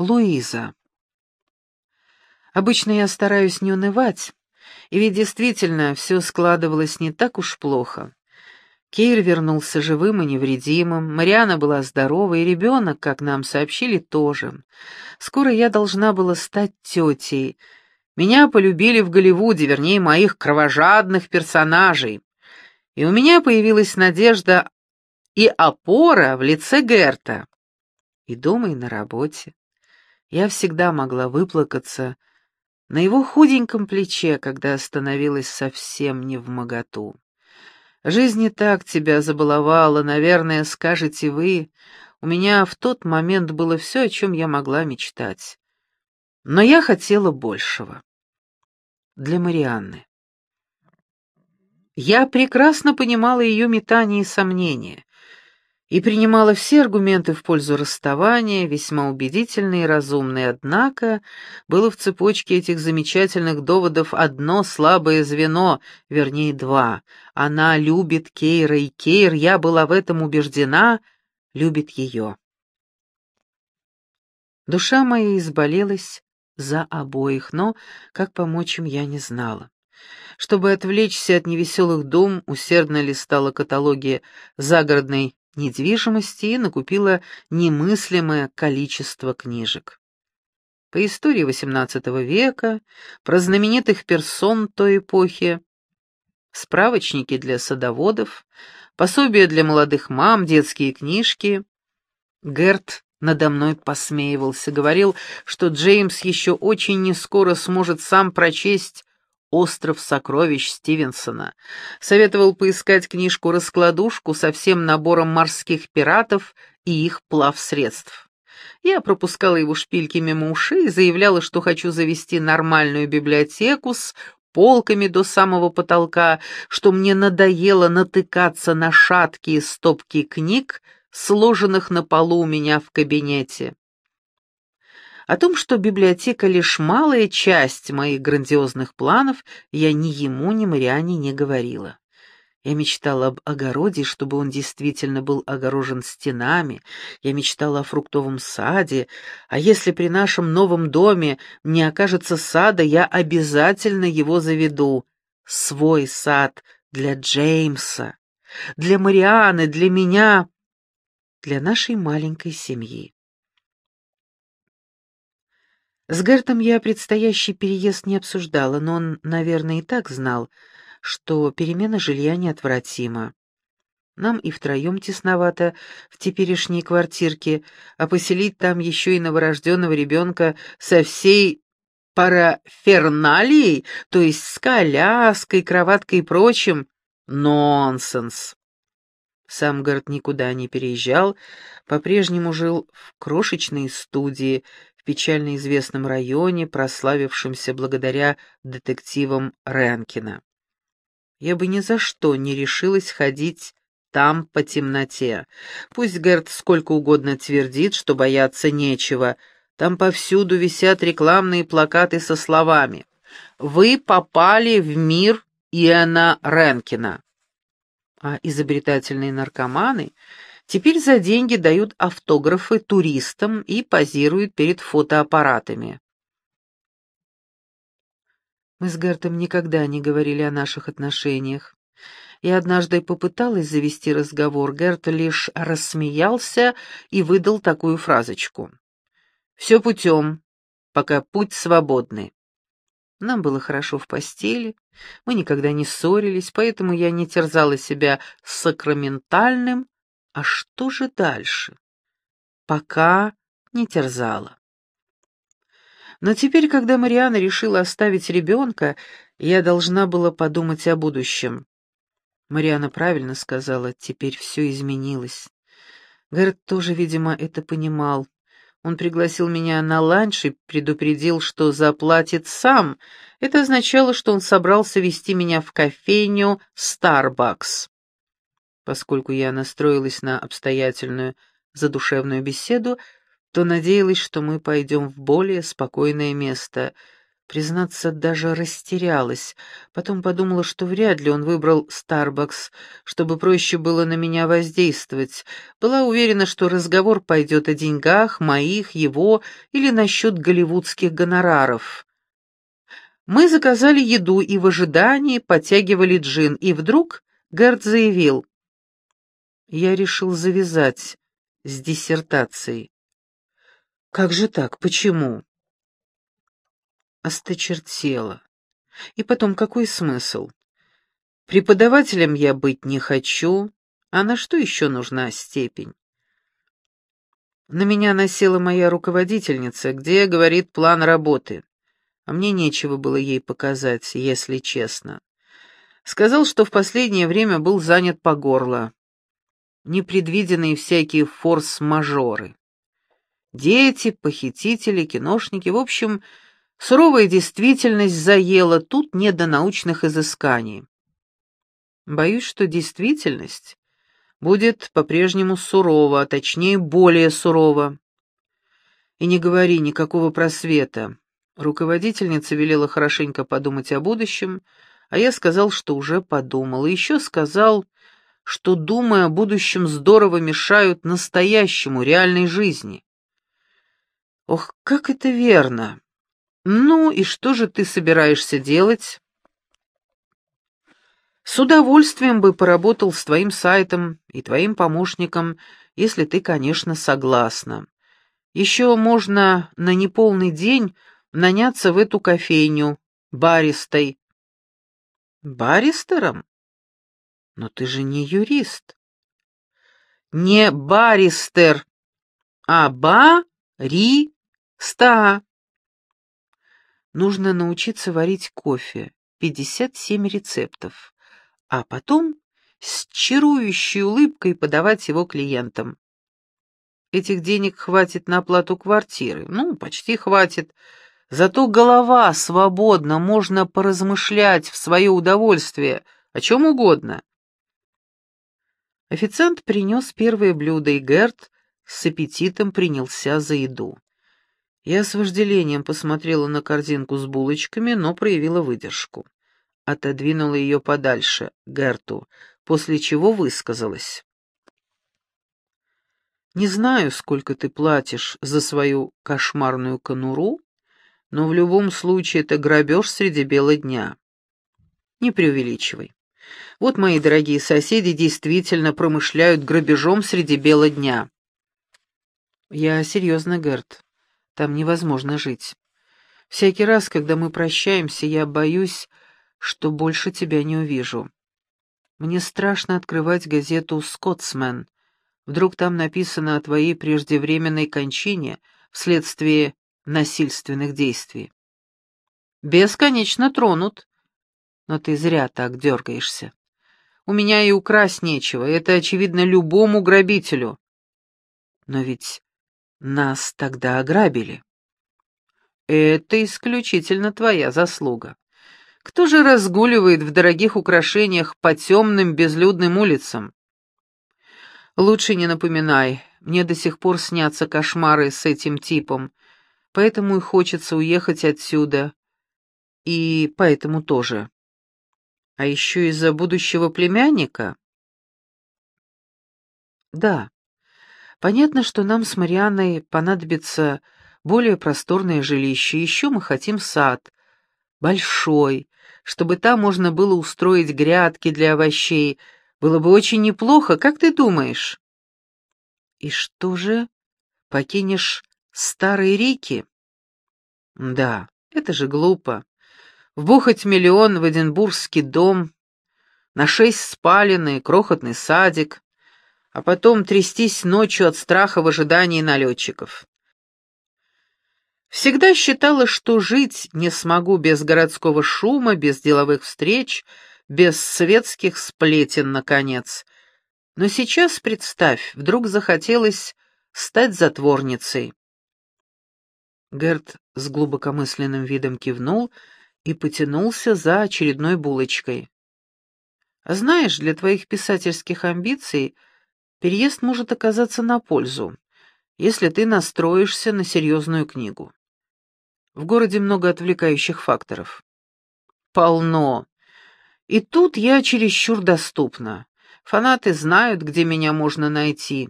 Луиза. Обычно я стараюсь не унывать, и ведь действительно все складывалось не так уж плохо. Кейр вернулся живым и невредимым, Мариана была здорова, и ребенок, как нам сообщили, тоже. Скоро я должна была стать тетей. Меня полюбили в Голливуде, вернее, моих кровожадных персонажей. И у меня появилась надежда и опора в лице Герта. И дома, и на работе. Я всегда могла выплакаться на его худеньком плече, когда становилась совсем не в моготу. Жизнь не так тебя забаловала, наверное, скажете вы. У меня в тот момент было все, о чем я могла мечтать. Но я хотела большего. Для Марианны. Я прекрасно понимала ее метания и сомнения и принимала все аргументы в пользу расставания, весьма убедительные и разумные, однако было в цепочке этих замечательных доводов одно слабое звено, вернее два. Она любит Кейра, и Кейр, я была в этом убеждена, любит ее. Душа моя изболелась за обоих, но как помочь им я не знала. Чтобы отвлечься от невеселых дум, усердно листала каталоги загородной недвижимости и накупила немыслимое количество книжек. По истории XVIII века, про знаменитых персон той эпохи, справочники для садоводов, пособия для молодых мам, детские книжки. Герт надо мной посмеивался, говорил, что Джеймс еще очень нескоро сможет сам прочесть «Остров сокровищ» Стивенсона. Советовал поискать книжку-раскладушку со всем набором морских пиратов и их плавсредств. Я пропускала его шпильки мимо ушей и заявляла, что хочу завести нормальную библиотеку с полками до самого потолка, что мне надоело натыкаться на шаткие стопки книг, сложенных на полу у меня в кабинете. О том, что библиотека лишь малая часть моих грандиозных планов, я ни ему, ни Мариане не говорила. Я мечтала об огороде, чтобы он действительно был огорожен стенами. Я мечтала о фруктовом саде. А если при нашем новом доме не окажется сада, я обязательно его заведу. Свой сад для Джеймса, для Марианы, для меня, для нашей маленькой семьи. С Гертом я предстоящий переезд не обсуждала, но он, наверное, и так знал, что перемена жилья неотвратима. Нам и втроем тесновато в теперешней квартирке, а поселить там еще и новорожденного ребенка со всей параферналией, то есть с коляской, кроваткой и прочим, нонсенс. Сам Гард никуда не переезжал, по-прежнему жил в крошечной студии, в печально известном районе, прославившемся благодаря детективам Ренкина. Я бы ни за что не решилась ходить там по темноте. Пусть Герт сколько угодно твердит, что бояться нечего. Там повсюду висят рекламные плакаты со словами «Вы попали в мир Иэна Ренкина». А изобретательные наркоманы Теперь за деньги дают автографы туристам и позируют перед фотоаппаратами. Мы с Гертом никогда не говорили о наших отношениях. Я однажды попыталась завести разговор, Герт лишь рассмеялся и выдал такую фразочку. «Все путем, пока путь свободный». Нам было хорошо в постели, мы никогда не ссорились, поэтому я не терзала себя сакраментальным, а что же дальше? Пока не терзала. Но теперь, когда Мариана решила оставить ребенка, я должна была подумать о будущем. Мариана правильно сказала, теперь все изменилось. Гэрт тоже, видимо, это понимал. Он пригласил меня на ланч и предупредил, что заплатит сам. Это означало, что он собрался вести меня в кофейню «Старбакс». Поскольку я настроилась на обстоятельную задушевную беседу, то надеялась, что мы пойдем в более спокойное место. Признаться, даже растерялась. Потом подумала, что вряд ли он выбрал Старбакс, чтобы проще было на меня воздействовать. Была уверена, что разговор пойдет о деньгах, моих, его или насчет голливудских гонораров. Мы заказали еду и в ожидании подтягивали джин, и вдруг Герд заявил. Я решил завязать с диссертацией. «Как же так? Почему?» осточертела. И потом, какой смысл? Преподавателем я быть не хочу, а на что еще нужна степень? На меня насела моя руководительница, где, говорит, план работы. А мне нечего было ей показать, если честно. Сказал, что в последнее время был занят по горло. Непредвиденные всякие форс-мажоры. Дети, похитители, киношники, в общем, Суровая действительность заела, тут не до научных изысканий. Боюсь, что действительность будет по-прежнему сурова, а точнее более сурова. И не говори никакого просвета. Руководительница велела хорошенько подумать о будущем, а я сказал, что уже подумал, и еще сказал, что, думая о будущем, здорово мешают настоящему, реальной жизни. Ох, как это верно! «Ну и что же ты собираешься делать?» «С удовольствием бы поработал с твоим сайтом и твоим помощником, если ты, конечно, согласна. Еще можно на неполный день наняться в эту кофейню баристой». «Баристером? Но ты же не юрист». «Не баристер, а ба-ри-ста». Нужно научиться варить кофе, 57 рецептов, а потом с чарующей улыбкой подавать его клиентам. Этих денег хватит на оплату квартиры, ну, почти хватит. Зато голова свободна, можно поразмышлять в свое удовольствие, о чем угодно. Официант принес первое блюдо, и Герт с аппетитом принялся за еду. Я с вожделением посмотрела на корзинку с булочками, но проявила выдержку. Отодвинула ее подальше, Герту, после чего высказалась. «Не знаю, сколько ты платишь за свою кошмарную конуру, но в любом случае это грабеж среди бела дня. Не преувеличивай. Вот мои дорогие соседи действительно промышляют грабежом среди бела дня». «Я серьезно, Герт. Там невозможно жить. Всякий раз, когда мы прощаемся, я боюсь, что больше тебя не увижу. Мне страшно открывать газету «Скотсмен». Вдруг там написано о твоей преждевременной кончине вследствие насильственных действий. Бесконечно тронут. Но ты зря так дергаешься. У меня и украсть нечего, это очевидно любому грабителю. Но ведь нас тогда ограбили. Это исключительно твоя заслуга. Кто же разгуливает в дорогих украшениях по темным безлюдным улицам? Лучше не напоминай, мне до сих пор снятся кошмары с этим типом, поэтому и хочется уехать отсюда. И поэтому тоже. А еще из-за будущего племянника? Да. Понятно, что нам с Марианной понадобится более просторное жилище. Еще мы хотим сад. Большой, чтобы там можно было устроить грядки для овощей. Было бы очень неплохо, как ты думаешь? И что же? Покинешь старые реки? Да, это же глупо. Вбухать миллион в Эдинбургский дом, на шесть спален и крохотный садик а потом трястись ночью от страха в ожидании налетчиков. Всегда считала, что жить не смогу без городского шума, без деловых встреч, без светских сплетен, наконец. Но сейчас, представь, вдруг захотелось стать затворницей. Герт с глубокомысленным видом кивнул и потянулся за очередной булочкой. «А знаешь, для твоих писательских амбиций — Переезд может оказаться на пользу, если ты настроишься на серьезную книгу. В городе много отвлекающих факторов. Полно. И тут я чересчур доступна. Фанаты знают, где меня можно найти.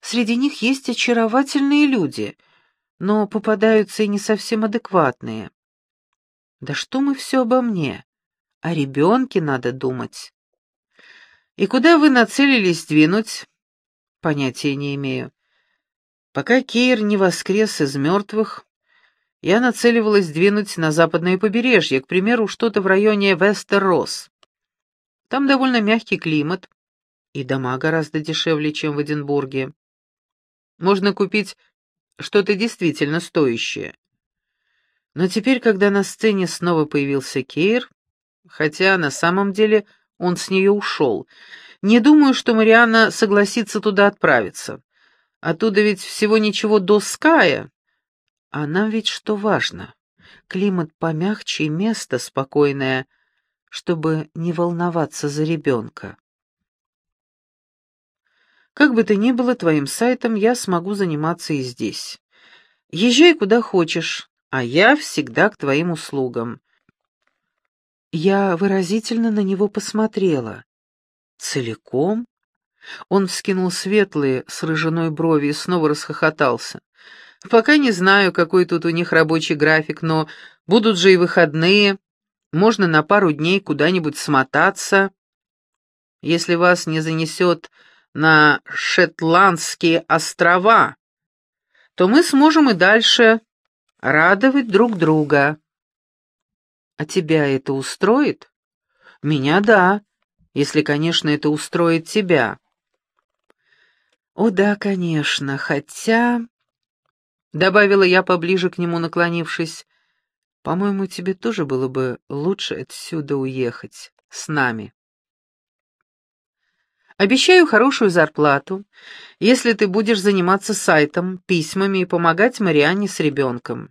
Среди них есть очаровательные люди, но попадаются и не совсем адекватные. Да что мы все обо мне? О ребенке надо думать. И куда вы нацелились двинуть? Понятия не имею. Пока Кейр не воскрес из мертвых, я нацеливалась двинуть на западное побережье, к примеру, что-то в районе Вестер-Росс. Там довольно мягкий климат, и дома гораздо дешевле, чем в Эдинбурге. Можно купить что-то действительно стоящее. Но теперь, когда на сцене снова появился Кейр, хотя на самом деле он с нее ушел, не думаю, что Марианна согласится туда отправиться. Оттуда ведь всего ничего до Ская. А нам ведь что важно? Климат помягче и место спокойное, чтобы не волноваться за ребенка. Как бы то ни было, твоим сайтом я смогу заниматься и здесь. Езжай куда хочешь, а я всегда к твоим услугам. Я выразительно на него посмотрела. Целиком? Он вскинул светлые с рыжиной брови и снова расхохотался. «Пока не знаю, какой тут у них рабочий график, но будут же и выходные. Можно на пару дней куда-нибудь смотаться. Если вас не занесет на Шетландские острова, то мы сможем и дальше радовать друг друга». «А тебя это устроит?» «Меня — да, если, конечно, это устроит тебя». «О да, конечно, хотя...» — добавила я поближе к нему, наклонившись. «По-моему, тебе тоже было бы лучше отсюда уехать, с нами». «Обещаю хорошую зарплату, если ты будешь заниматься сайтом, письмами и помогать Марианне с ребенком.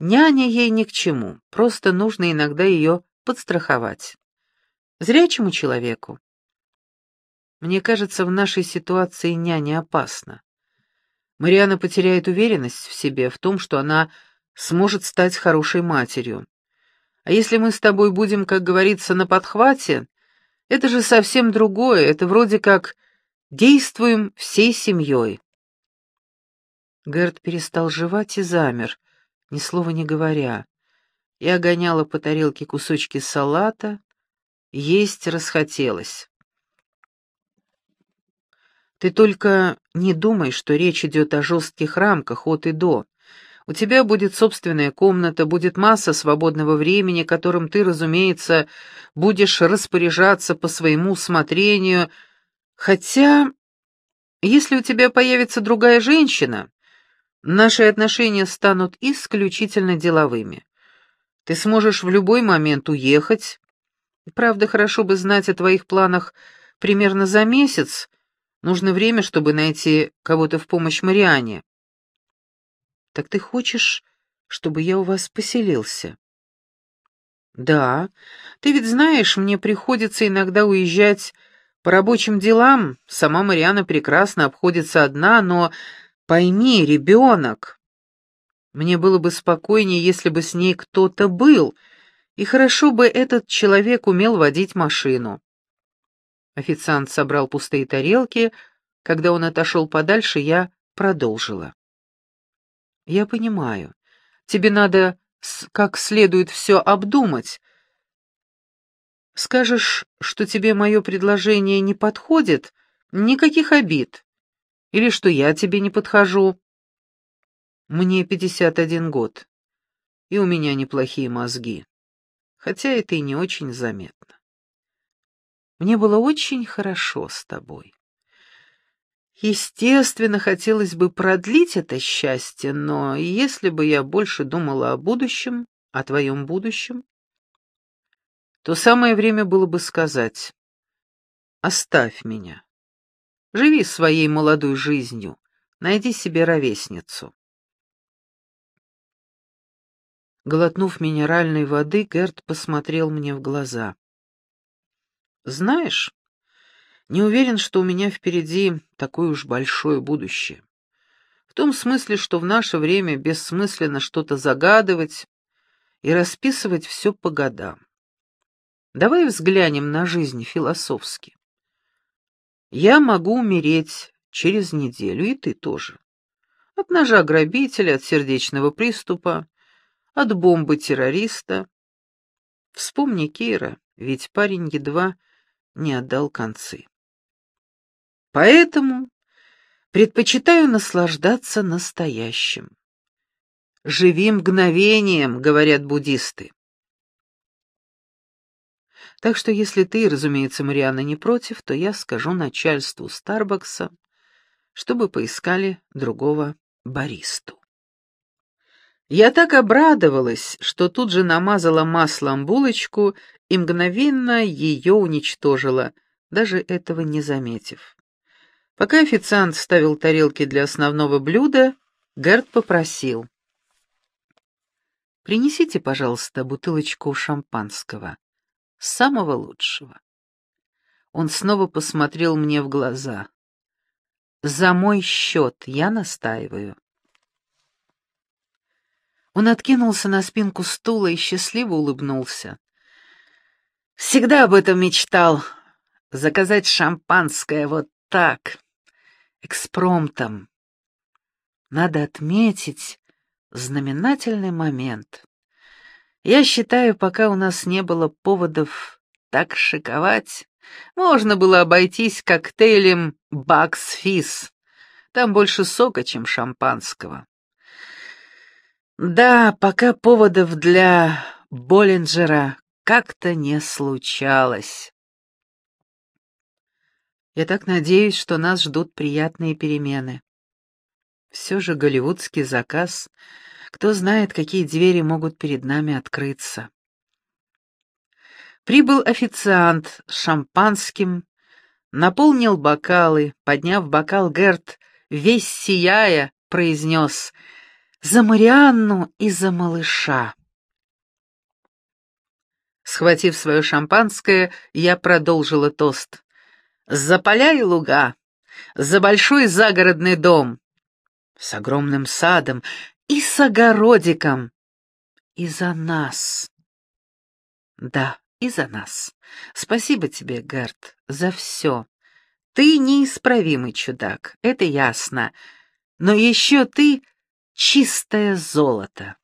Няня ей ни к чему, просто нужно иногда ее подстраховать. Зрячему человеку мне кажется, в нашей ситуации няня опасна. Мариана потеряет уверенность в себе, в том, что она сможет стать хорошей матерью. А если мы с тобой будем, как говорится, на подхвате, это же совсем другое, это вроде как действуем всей семьей. Герд перестал жевать и замер, ни слова не говоря. Я гоняла по тарелке кусочки салата, есть расхотелось. Ты только не думай, что речь идет о жестких рамках от и до. У тебя будет собственная комната, будет масса свободного времени, которым ты, разумеется, будешь распоряжаться по своему усмотрению. Хотя, если у тебя появится другая женщина, наши отношения станут исключительно деловыми. Ты сможешь в любой момент уехать. Правда, хорошо бы знать о твоих планах примерно за месяц, Нужно время, чтобы найти кого-то в помощь Мариане. Так ты хочешь, чтобы я у вас поселился? Да. Ты ведь знаешь, мне приходится иногда уезжать по рабочим делам. Сама Мариана прекрасно обходится одна, но пойми, ребенок. Мне было бы спокойнее, если бы с ней кто-то был, и хорошо бы этот человек умел водить машину. Официант собрал пустые тарелки. Когда он отошел подальше, я продолжила. «Я понимаю. Тебе надо как следует все обдумать. Скажешь, что тебе мое предложение не подходит, никаких обид. Или что я тебе не подхожу. Мне пятьдесят один год, и у меня неплохие мозги, хотя это и не очень заметно. Мне было очень хорошо с тобой. Естественно, хотелось бы продлить это счастье, но если бы я больше думала о будущем, о твоем будущем, то самое время было бы сказать «Оставь меня. Живи своей молодой жизнью, найди себе ровесницу». Глотнув минеральной воды, Герт посмотрел мне в глаза. Знаешь, не уверен, что у меня впереди такое уж большое будущее. В том смысле, что в наше время бессмысленно что-то загадывать и расписывать все по годам. Давай взглянем на жизнь философски. Я могу умереть через неделю, и ты тоже. От ножа грабителя, от сердечного приступа, от бомбы террориста. Вспомни Кира, ведь парень едва не отдал концы. Поэтому предпочитаю наслаждаться настоящим. «Живи мгновением», — говорят буддисты. Так что если ты, разумеется, Марианна, не против, то я скажу начальству Старбакса, чтобы поискали другого баристу. Я так обрадовалась, что тут же намазала маслом булочку и мгновенно ее уничтожила, даже этого не заметив. Пока официант ставил тарелки для основного блюда, Герт попросил. «Принесите, пожалуйста, бутылочку шампанского, самого лучшего». Он снова посмотрел мне в глаза. «За мой счет я настаиваю». Он откинулся на спинку стула и счастливо улыбнулся. «Всегда об этом мечтал. Заказать шампанское вот так, экспромтом. Надо отметить знаменательный момент. Я считаю, пока у нас не было поводов так шиковать, можно было обойтись коктейлем «Бакс Физ». Там больше сока, чем шампанского. Да, пока поводов для Боллинджера как-то не случалось. Я так надеюсь, что нас ждут приятные перемены. Все же голливудский заказ. Кто знает, какие двери могут перед нами открыться. Прибыл официант с шампанским, наполнил бокалы, подняв бокал Герт, весь сияя, произнес — за Марианну и за малыша. Схватив свое шампанское, я продолжила тост. «За поля и луга, за большой загородный дом, с огромным садом и с огородиком, и за нас». «Да, и за нас. Спасибо тебе, Герт, за все. Ты неисправимый чудак, это ясно. Но еще ты чистое золото.